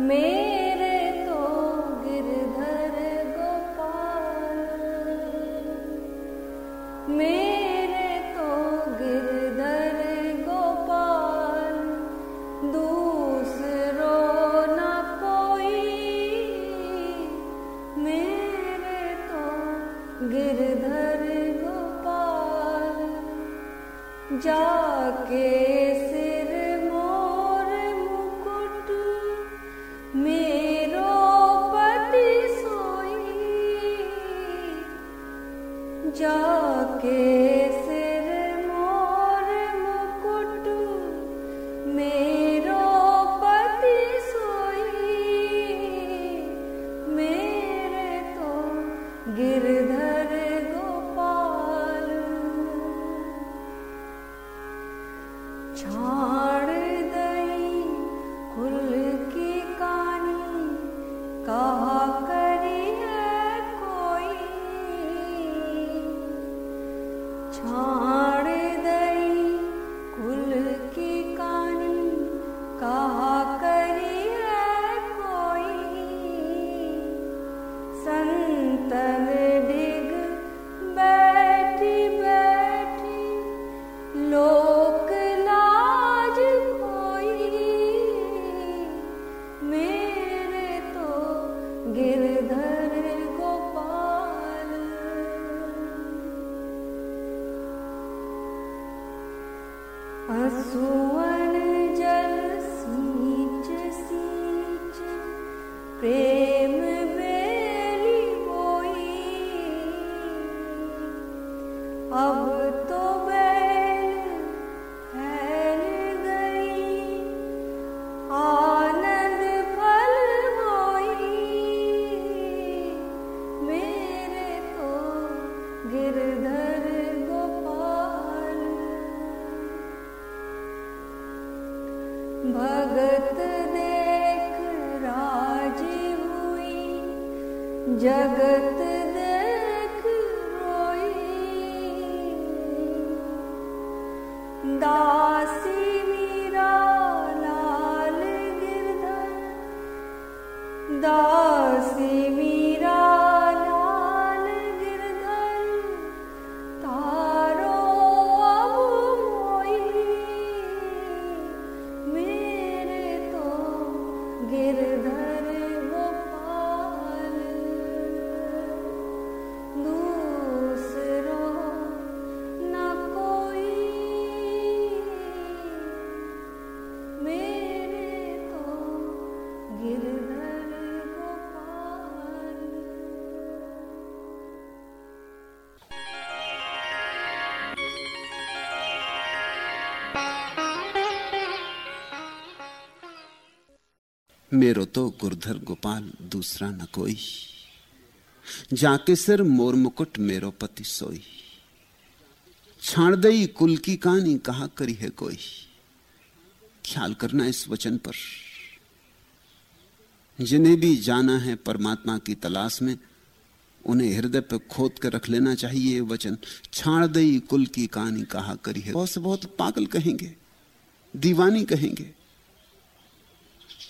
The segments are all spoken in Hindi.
मेरे तो गिरधर गोपाल। मेरे तो गिरधर गोपाल। दूसरो न कोई। मेरे तो गिरधर गोपाल। जाके सिर छाड़ अब दासी मेरो तो गुरधर गोपाल, दूसरा न कोई। जाके सिर मोर मुकुट मेरो पति सोई। छाड़ दई कुल की कहानी, कहा करी है कोई? ख्याल करना इस वचन पर। जिन्हें भी जाना है परमात्मा की तलाश में, उन्हें हृदय पर खोद कर रख लेना चाहिए वचन। छाड़ दई कुल की कहानी, कहा करी है? बहुत से बहुत पागल कहेंगे, दीवानी कहेंगे।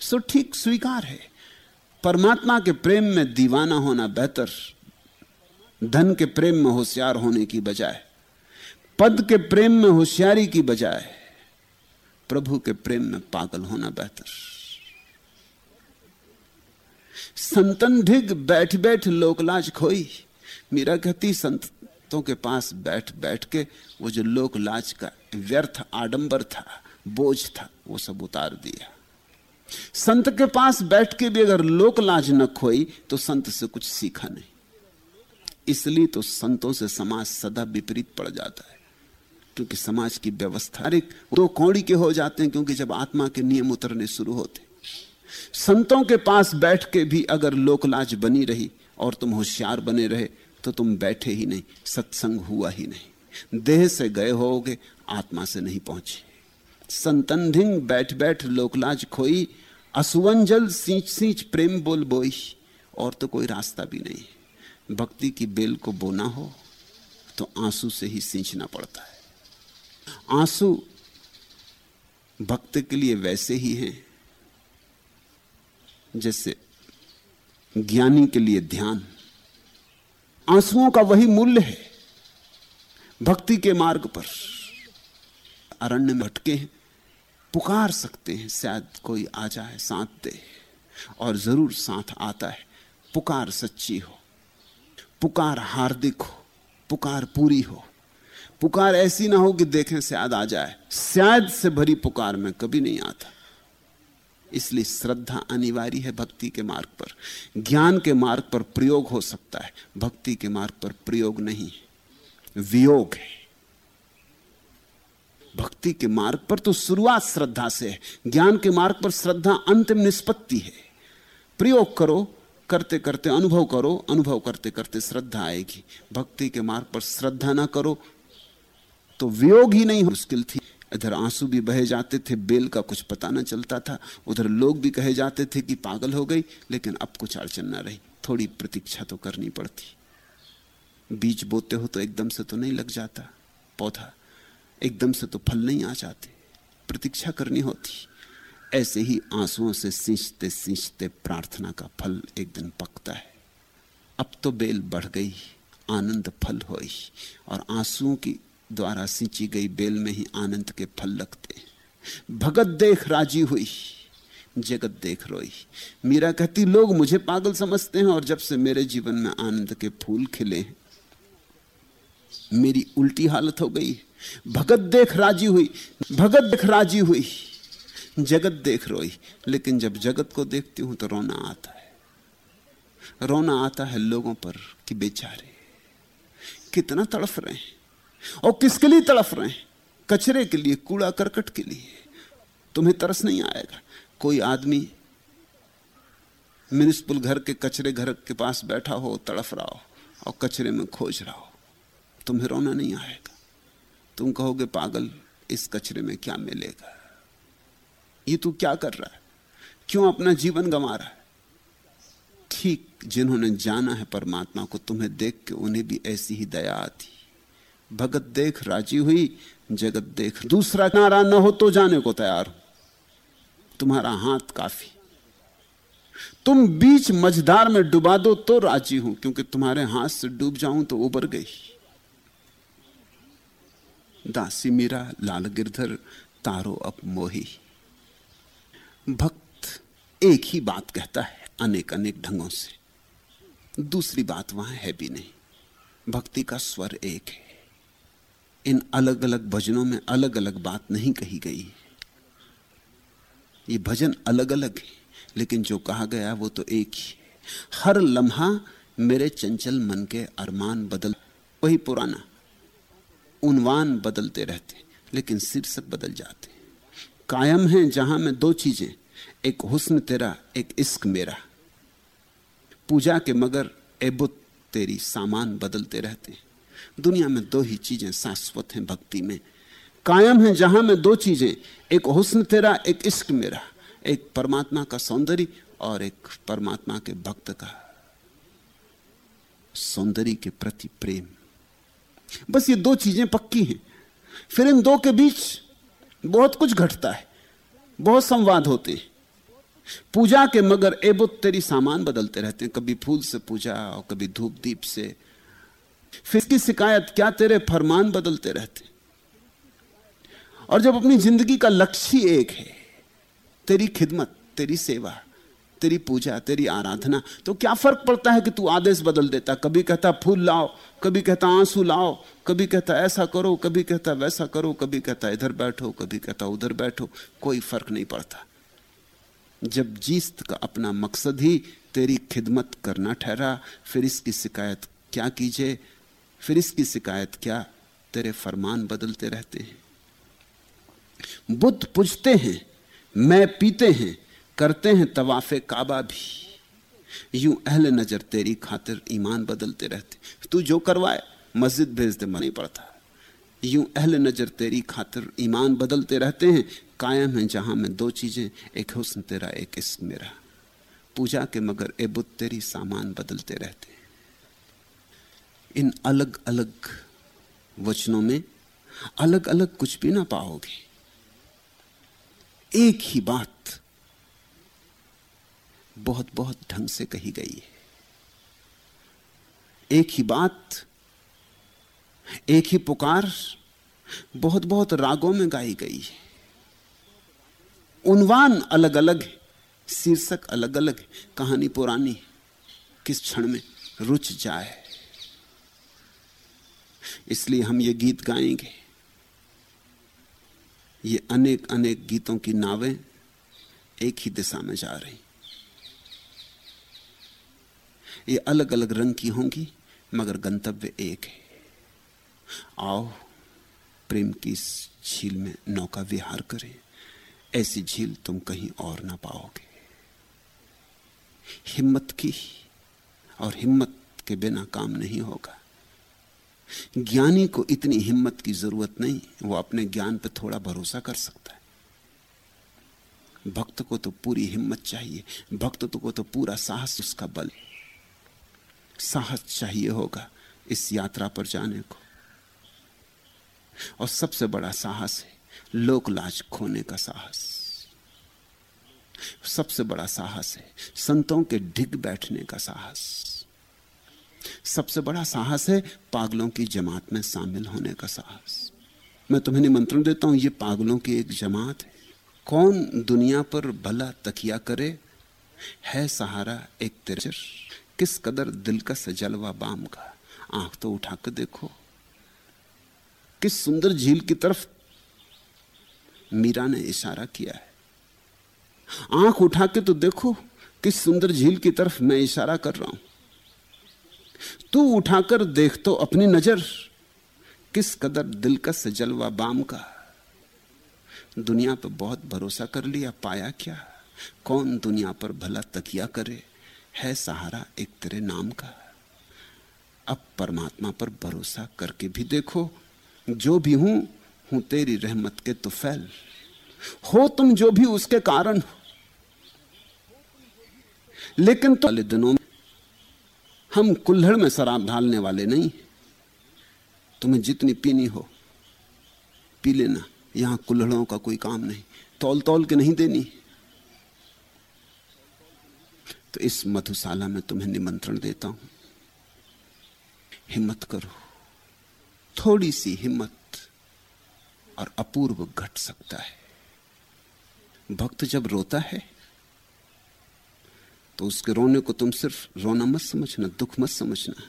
सो ठीक स्वीकार है। परमात्मा के प्रेम में दीवाना होना बेहतर, धन के प्रेम में होशियार होने की बजाय, पद के प्रेम में होशियारी की बजाय, प्रभु के प्रेम में पागल होना बेहतर। संतन ढिग बैठ बैठ लोकलाज खोई, मीरा कहती, संतों के पास बैठ बैठ के वो जो लोकलाज का व्यर्थ आडंबर था, बोझ था, वो सब उतार दिया। संत के पास बैठ के भी अगर लोक लाज न खोई तो संत से कुछ सीखा नहीं। इसलिए तो संतों से समाज सदा विपरीत पड़ जाता है। क्योंकि समाज की व्यवस्था दो कौड़ी के हो जाते हैं, क्योंकि जब आत्मा के नियम उतरने शुरू होते। संतों के पास बैठ के भी अगर लोकलाज बनी रही, और तुम होशियार बने रहे तो तुम बैठे ही नहीं, सत्संग हुआ ही नहीं। देह से गए होगे, आत्मा से नहीं पहुँचे। संतंधिंग बैठ बैठ लोकलाज खोई, असुवंजल सींच सींच प्रेम बोल बोई, और तो कोई रास्ता भी नहीं। भक्ति की बेल को बोना हो तो आँसू से ही सींचना पड़ता है। आँसू भक्त के लिए वैसे ही हैं, जैसे ज्ञानी के लिए ध्यान। आंसुओं का वही मूल्य है, भक्ति के मार्ग पर। अरण्य में भटके हैं। पुकार सकते हैं, शायद कोई आ जाए साथ दे और ज़रूर साथ आता है। पुकार सच्ची हो। पुकार हार्दिक हो। पुकार पूरी हो। पुकार ऐसी ना हो कि देखें शायद आ जाए। शायद से भरी पुकार में कभी नहीं आता। इसलिए श्रद्धा अनिवार्य है भक्ति के मार्ग पर। ज्ञान के मार्ग पर प्रयोग हो सकता है। भक्ति के मार्ग पर प्रयोग नहीं। वियोग है। भक्ति के मार्ग पर तो शुरुआत श्रद्धा से है। ज्ञान के मार्ग पर श्रद्धा अंतिम निष्पत्ति है। प्रयोग करो, करते करते अनुभव करो, अनुभव करते करते श्रद्धा आएगी। भक्ति के मार्ग पर श्रद्धा ना करो तो वियोग ही नहीं मुश्किल थी। इधर आँसू भी बहे जाते थे, बेल का कुछ पता ना चलता था। उधर लोग भी कहे जाते थे कि पागल हो गई, लेकिन अब कुछ अड़चन ना रही। थोड़ी प्रतीक्षा तो करनी पड़ती। बीज बोते हो तो एकदम से तो नहीं लग जाता। पौधा एकदम से तो फल नहीं आ जाते। प्रतीक्षा करनी होती। ऐसे ही आंसुओं से सींचते सींचते प्रार्थना का फल एक दिन पकता है। अब तो बेल बढ़ गई, आनंद फल होई, और आंसुओं की द्वारा सिंची गई बेल में ही आनंद के फल लगते। भगत देख राज़ी हुई, जगत देख रोई। मीरा कहती, लोग मुझे पागल समझते हैं और जब से मेरे जीवन में आनंद के फूल खिले हैं मेरी उल्टी हालत हो गई। भगत देख राज़ी हुई, भगत देख राज़ी हुई, जगत देख रोई। लेकिन जब जगत को देखती हूँ तो रोना आता है। रोना आता है लोगों पर कि बेचारे कितना तड़फ रहे हैं और किसके लिए तड़फ रहे हैं? कचरे के लिए, कूड़ा करकट के लिए। तुम्हें तरस नहीं आएगा? कोई आदमी म्यूनिसिपल घर के कचरे घर के पास बैठा हो, तड़फ रहा हो और कचरे में खोज रहा हो। तुम्हें रोना नहीं आएगा। तुम कहोगे, पागल, इस कचरे में क्या मिलेगा? ये तू क्या कर रहा है? क्यों अपना जीवन गंवा रहा है? ठीक, जिन्होंने जाना है परमात्मा को, तुम्हें देख के उन्हें भी ऐसी ही दया आती। भगत देख राज़ी हुई, जगत देख दूसरा नारा न हो तो जाने को तैयार हो। तुम्हारा हाथ काफ़ी। तुम बीच मझदार में डुबा दो तो राज़ी हूँ, क्योंकि तुम्हारे हाथ से डूब जाऊँ तो उबर गई। दासी मीरा, लाल गिरधर, तारो अप मोही। भक्त एक ही बात कहता है अनेक अनेक ढंगों से। दूसरी बात वहाँ है भी नहीं। भक्ति का स्वर एक है। इन अलग अलग भजनों में अलग अलग बात नहीं कही गई ये भजन अलग अलग है, लेकिन जो कहा गया वो तो एक ही। हर लम्हा मेरे चंचल मन के अरमान बदल, वही पुराना। उनवान बदलते रहते लेकिन शीर्षक बदल जाते कायम है जहाँ में दो चीज़ें, एक हुस्न तेरा, एक इश्क मेरा। पूजा के मगर एबुत तेरी सामान बदलते रहते हैं। दुनिया में दो ही चीज़ें शाश्वत हैं भक्ति में। कायम है जहाँ में दो चीज़ें, एक हुस्न तेरा, एक इश्क मेरा। एक परमात्मा का सौंदर्य और एक परमात्मा के भक्त का सौंदर्य के प्रति प्रेम। बस ये दो चीज़ें पक्की हैं। फिर इन दो के बीच बहुत कुछ घटता है, बहुत संवाद होते हैं। पूजा के मगर एबुत तेरी सामान बदलते रहते हैं, कभी फूल से पूजा और कभी धूप दीप से। फिर की शिकायत, क्या तेरे फरमान बदलते रहते और जब अपनी ज़िंदगी का लक्ष्य एक है, तेरी खिदमत, तेरी सेवा तेरी पूजा, तेरी आराधना। तो क्या फ़र्क पड़ता है कि तू आदेश बदल देता? कभी कहता, फूल लाओ, कभी कहता, आँसू लाओ, कभी कहता, ऐसा करो, कभी कहता, वैसा करो, कभी कहता, इधर बैठो, कभी कहता, उधर बैठो। कोई फ़र्क नहीं पड़ता। जब जीस्त का अपना मकसद ही तेरी खिदमत करना ठहरा, फिर इसकी शिकायत क्या कीजिए? फिर इसकी शिकायत क्या? तेरे फरमान बदलते रहते हैं। बुद्ध पूछते हैं, मैं पीते हैं करते हैं तवाफे काबा भी। यूँ अहल नज़र तेरी खातिर ईमान बदलते रहते। तू जो करवाए, मस्जिद भेज दे नहीं पड़ता। यूँ अहल नज़र तेरी खातिर ईमान बदलते रहते हैं, कायम है जहाँ में दो चीज़ें, एक हुस्न तेरा, एक इश्क मेरा। पूजा के मगर ए बुत तेरी सामान बदलते रहते हैं। इन अलग अलग वचनों में अलग अलग कुछ भी ना पाओगे। एक ही बात बहुत बहुत ढंग से कही गई है। एक ही बात, एक ही पुकार बहुत बहुत रागों में गाई गई है। उनवान अलग अलग है, शीर्षक अलग अलग है, कहानी पुरानी किस क्षण में रुच जाए। इसलिए हम ये गीत गाएँगे। ये अनेक अनेक गीतों की नावें एक ही दिशा में जा रही। ये अलग अलग रंग की होंगी, मगर गंतव्य एक है। आओ, प्रेम की झील में नौका विहार करें। ऐसी झील तुम कहीं और ना पाओगे। हिम्मत की और हिम्मत के बिना काम नहीं होगा। ज्ञानी को इतनी हिम्मत की ज़रूरत नहीं, वो अपने ज्ञान पर थोड़ा भरोसा कर सकता है। भक्त को तो पूरी हिम्मत चाहिए, भक्त को तो पूरा साहस उसका बल। साहस चाहिए होगा इस यात्रा पर जाने को। और सबसे बड़ा साहस है लोक लाज खोने का साहस। सबसे बड़ा साहस है संतों के ढिग बैठने का साहस। सबसे बड़ा साहस है पागलों की जमात में शामिल होने का साहस। मैं तुम्हें निमंत्रण देता हूँ, ये पागलों की एक जमात है। कौन दुनिया पर भला तकिया करे? है सहारा एक तिरचर किस कदर दिल का सजलवा बाम का? आँख तो उठा कर देखो। किस सुंदर झील की तरफ़ मीरा ने इशारा किया है? आँख उठा के तो देखो, किस सुंदर झील की तरफ़ मैं इशारा कर रहा हूँ। तू उठाकर देख तो अपनी नज़र, किस कदर दिलकश जलवा बाम का? दुनिया पर बहुत भरोसा कर लिया, पाया क्या? कौन दुनिया पर भला तकिया करे? है सहारा एक तेरे नाम का। अब परमात्मा पर भरोसा करके भी देखो, जो भी हूँ हूँ तेरी रहमत के तो फैल हो तुम जो भी उसके कारण हो। लेकिन तो वाले दिनों में हम कुल्हड़ में शराब ढालने वाले नहीं। तुम्हें जितनी पीनी हो, पी लेना। यहाँ कुल्हड़ों का कोई काम नहीं। तौल तौल के नहीं देनी। तो इस मधुशाला में तुम्हें निमंत्रण देता हूँ। हिम्मत करो। थोड़ी सी हिम्मत और अपूर्व घट सकता है। भक्त जब रोता है तो उसके रोने को तुम सिर्फ़ रोना मत समझना, दुख मत समझना।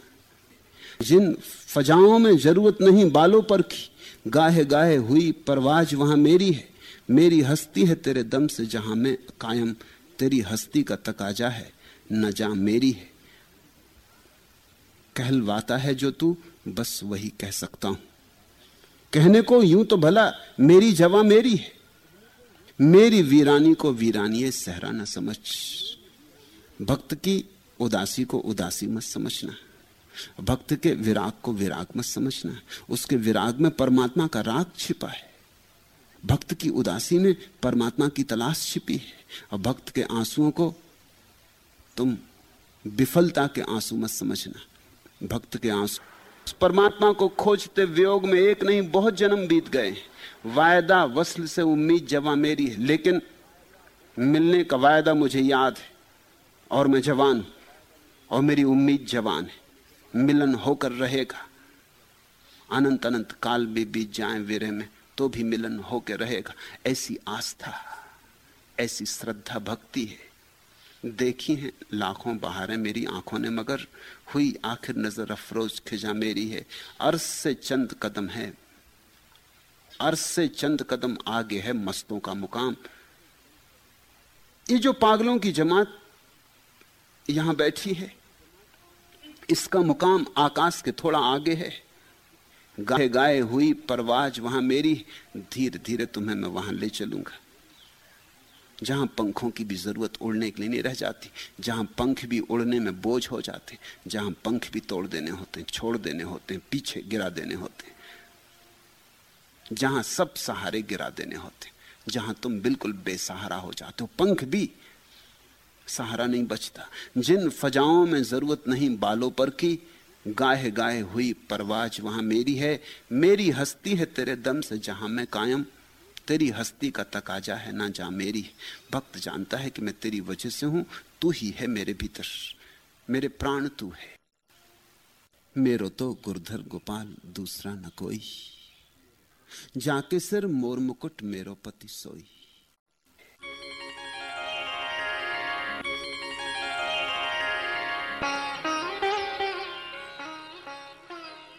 जिन फजाओं में ज़रूरत नहीं, बालों पर की, गाहे गाहे हुई परवाज वहाँ मेरी है। मेरी हस्ती है तेरे दम से जहाँ मैं कायम तेरी हस्ती का तकाजा है, न जा मेरी है। कहलवाता है जो तू, बस वही कह सकता हूँ। कहने को यूँ तो भला मेरी जवा मेरी है। मेरी वीरानी को वीरानी सहरा न समझ। भक्त की उदासी को उदासी मत समझना। भक्त के विराग को विराग मत समझना। उसके विराग में परमात्मा का राग छिपा है। भक्त की उदासी में परमात्मा की तलाश छिपी है। और भक्त के आंसुओं को तुम विफलता के आँसू मत समझना। भक्त के आँसू। परमात्मा को खोजते वियोग में एक नहीं, बहुत जन्म बीत गए वायदा वसल से उम्मीद जवा मेरी है। लेकिन मिलने का वायदा मुझे याद है। और मैं जवान और मेरी उम्मीद जवान है। मिलन होकर रहेगा। अनंत अनंत काल भी बीत जाए वीरे में। तो भी मिलन होकर रहेगा। ऐसी आस्था, ऐसी श्रद्धा, भक्ति है। देखी है, लाखों बहारें मेरी आँखों ने, मगर हुई आखिर नज़र अफरोज खिजा मेरी है। अर्श से चंद कदम है, अर्श से चंद कदम आगे है मस्तों का मुकाम। ये जो पागलों की जमात यहाँ बैठी है, इसका मुकाम आकाश के थोड़ा आगे है। गाए गाए हुई परवाज, वहाँ मेरी, धीरे धीरे तुम्हें मैं वहाँ ले चलूँगा। जहाँ पंखों की भी ज़रूरत उड़ने के लिए नहीं रह जाती, जहाँ पंख भी उड़ने में बोझ हो जाते, जहाँ पंख भी तोड़ देने होते हैं छोड़ देने होते हैं पीछे गिरा देने होते हैं जहाँ सब सहारे गिरा देने होते, जहाँ तुम बिल्कुल बेसहारा हो जाते हो। पंख भी सहारा नहीं बचता। जिन फजाओं में ज़रूरत नहीं, बालों पर की गाहे गाहे हुई परवाज वहाँ मेरी है। मेरी हस्ती है तेरे दम से जहाँ मैं कायम। तेरी हस्ती का तकाजा है ना जा मेरी। भक्त जानता है कि मैं तेरी वजह से हूँ। तू ही है मेरे भीतर। मेरे प्राण तू है। मेरो तो गुरधर गोपाल, दूसरा न कोई। जाके सिर मोर मुकुट मेरो पति सोई।